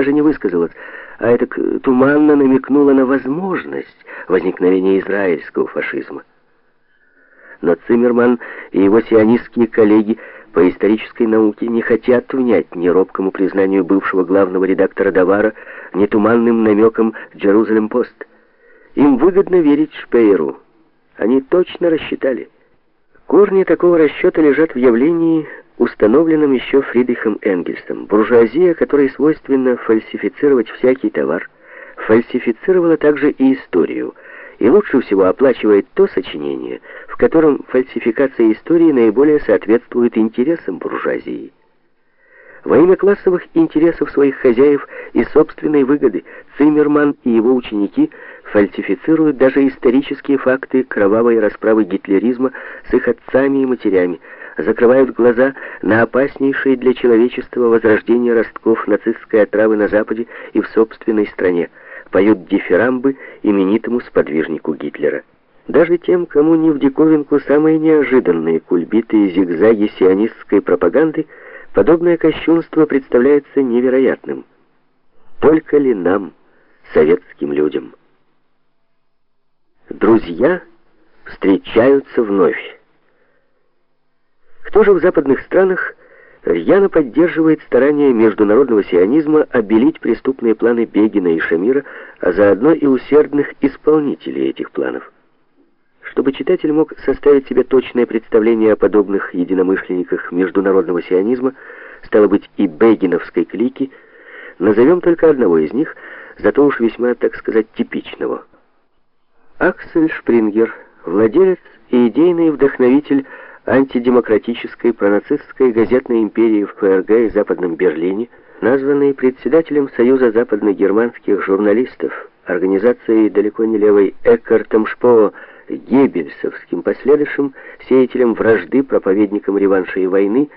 даже не высказалась, а это туманно намекнула на возможность возникновения израильского фашизма. Но Циммерман и его сионистские коллеги по исторической науке не хотят внять ни робкому признанию бывшего главного редактора Давара, ни туманным намекам Джерузалем-Пост. Им выгодно верить Шпейеру. Они точно рассчитали. Корни такого расчета лежат в явлении, установленном еще Фридрихом Энгельсом. Буржуазия, которой свойственно фальсифицировать всякий товар, фальсифицировала также и историю – и лучше всего оплачивает то сочинение, в котором фальсификация истории наиболее соответствует интересам буржуазии. Во имя классовых интересов своих хозяев и собственной выгоды Циммерман и его ученики фальсифицируют даже исторические факты кровавой расправы гитлеризма с их отцами и матерями, закрывают глаза на опаснейшие для человечества возрождение ростков нацистской отравы на Западе и в собственной стране, поют дифирамбы именитому сподвижнику Гитлера. Даже тем, кому не в диковинку самые неожиданные кульбиты и зигзаги сионистской пропаганды, подобное кощунство представляется невероятным. Только ли нам, советским людям? Друзья встречаются вновь. Кто же в западных странах рьяно поддерживает старания международного сионизма обелить преступные планы Бегина и Шамира, а заодно и усердных исполнителей этих планов. Чтобы читатель мог составить себе точное представление о подобных единомышленниках международного сионизма, стало быть, и бегиновской клики, назовем только одного из них, зато уж весьма, так сказать, типичного. Аксель Шпрингер, владелец и идейный вдохновитель антидемократической пронацистской газетной империи в ФРГ и Западном Берлине, названной председателем Союза западногерманских журналистов, организацией далеко не левой Эккартом Шпоо, геббельсовским последующим, сеятелем вражды, проповедником реванша и войны,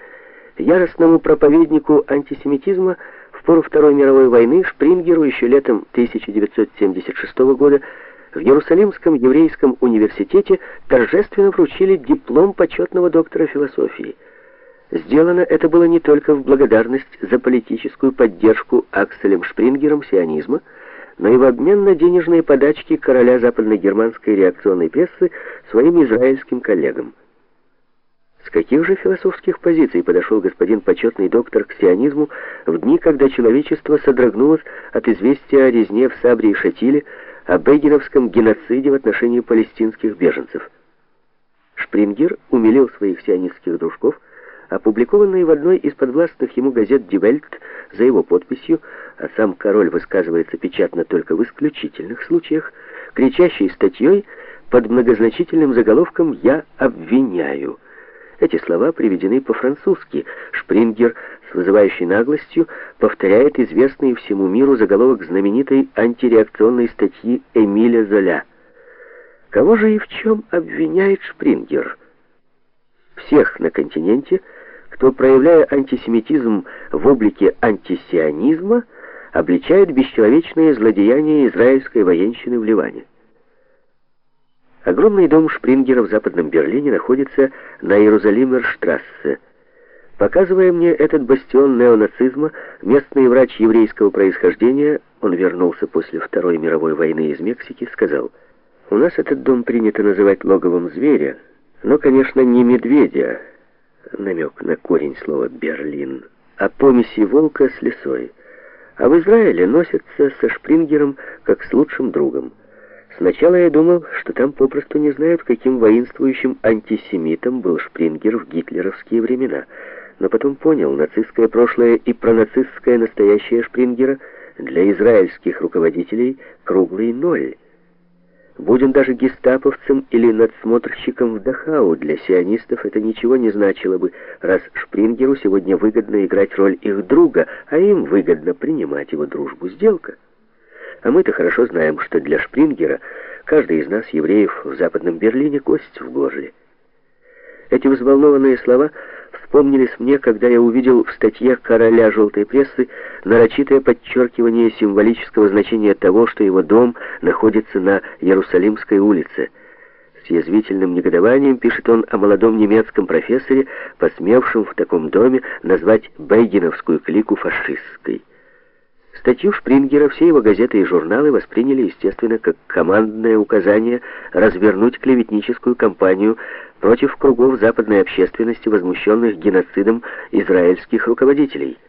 яростному проповеднику антисемитизма в пору Второй мировой войны Шпрингеру еще летом 1976 года в Иерусалимском еврейском университете торжественно вручили диплом почетного доктора философии. Сделано это было не только в благодарность за политическую поддержку Акселем Шпрингером сионизма, но и в обмен на денежные подачки короля западно-германской реакционной прессы своим израильским коллегам. С каких же философских позиций подошел господин почетный доктор к сионизму в дни, когда человечество содрогнулось от известия о резне в Сабре и Шатиле, о бегиновском геноциде в отношении палестинских беженцев. Шпрингер умилил своих сионистских дружков, опубликованные в одной из подвластных ему газет «Die Welt» за его подписью, а сам король высказывается печатно только в исключительных случаях, кричащей статьей под многозначительным заголовком «Я обвиняю». Эти слова приведены по-французски. Шпрингер вызывающей наглостью повторяет известный всему миру заголовок знаменитой антиреакционной статьи Эмиля Золя. Кого же и в чем обвиняет Шпрингер? Всех на континенте, кто, проявляя антисемитизм в облике антисионизма, обличает бесчеловечные злодеяния израильской военщины в Ливане. Огромный дом Шпрингера в Западном Берлине находится на Иерусалимерштрассе. Показывая мне этот бастион неонацизма, местный врач еврейского происхождения, он вернулся после Второй мировой войны из Мексики, сказал, «У нас этот дом принято называть логовом зверя, но, конечно, не медведя, намек на корень слова «Берлин», а помеси волка с лисой. А в Израиле носятся со Шпрингером как с лучшим другом. Сначала я думал, что там попросту не знают, каким воинствующим антисемитом был Шпрингер в гитлеровские времена. Но потом понял, нацистское прошлое и пронацистское настоящее Шпрингера для израильских руководителей круглый ноль. Будь он даже гестаповцем или надсмотрщиком в Дахау, для сионистов это ничего не значило бы, раз Шпрингеру сегодня выгодно играть роль их друга, а им выгодно принимать его дружбу. Сделка. А мы-то хорошо знаем, что для Шпрингера каждый из нас, евреев, в Западном Берлине кость в горле. Эти взволнованные слова вспомнились мне, когда я увидел в статье короля желтой прессы нарочитое подчеркивание символического значения того, что его дом находится на Иерусалимской улице. С язвительным негодованием пишет он о молодом немецком профессоре, посмевшем в таком доме назвать Бейгеновскую клику фашистской. Статью Шпрингера все его газеты и журналы восприняли, естественно, как командное указание развернуть клеветническую кампанию против кругов западной общественности, возмущенных геноцидом израильских руководителей –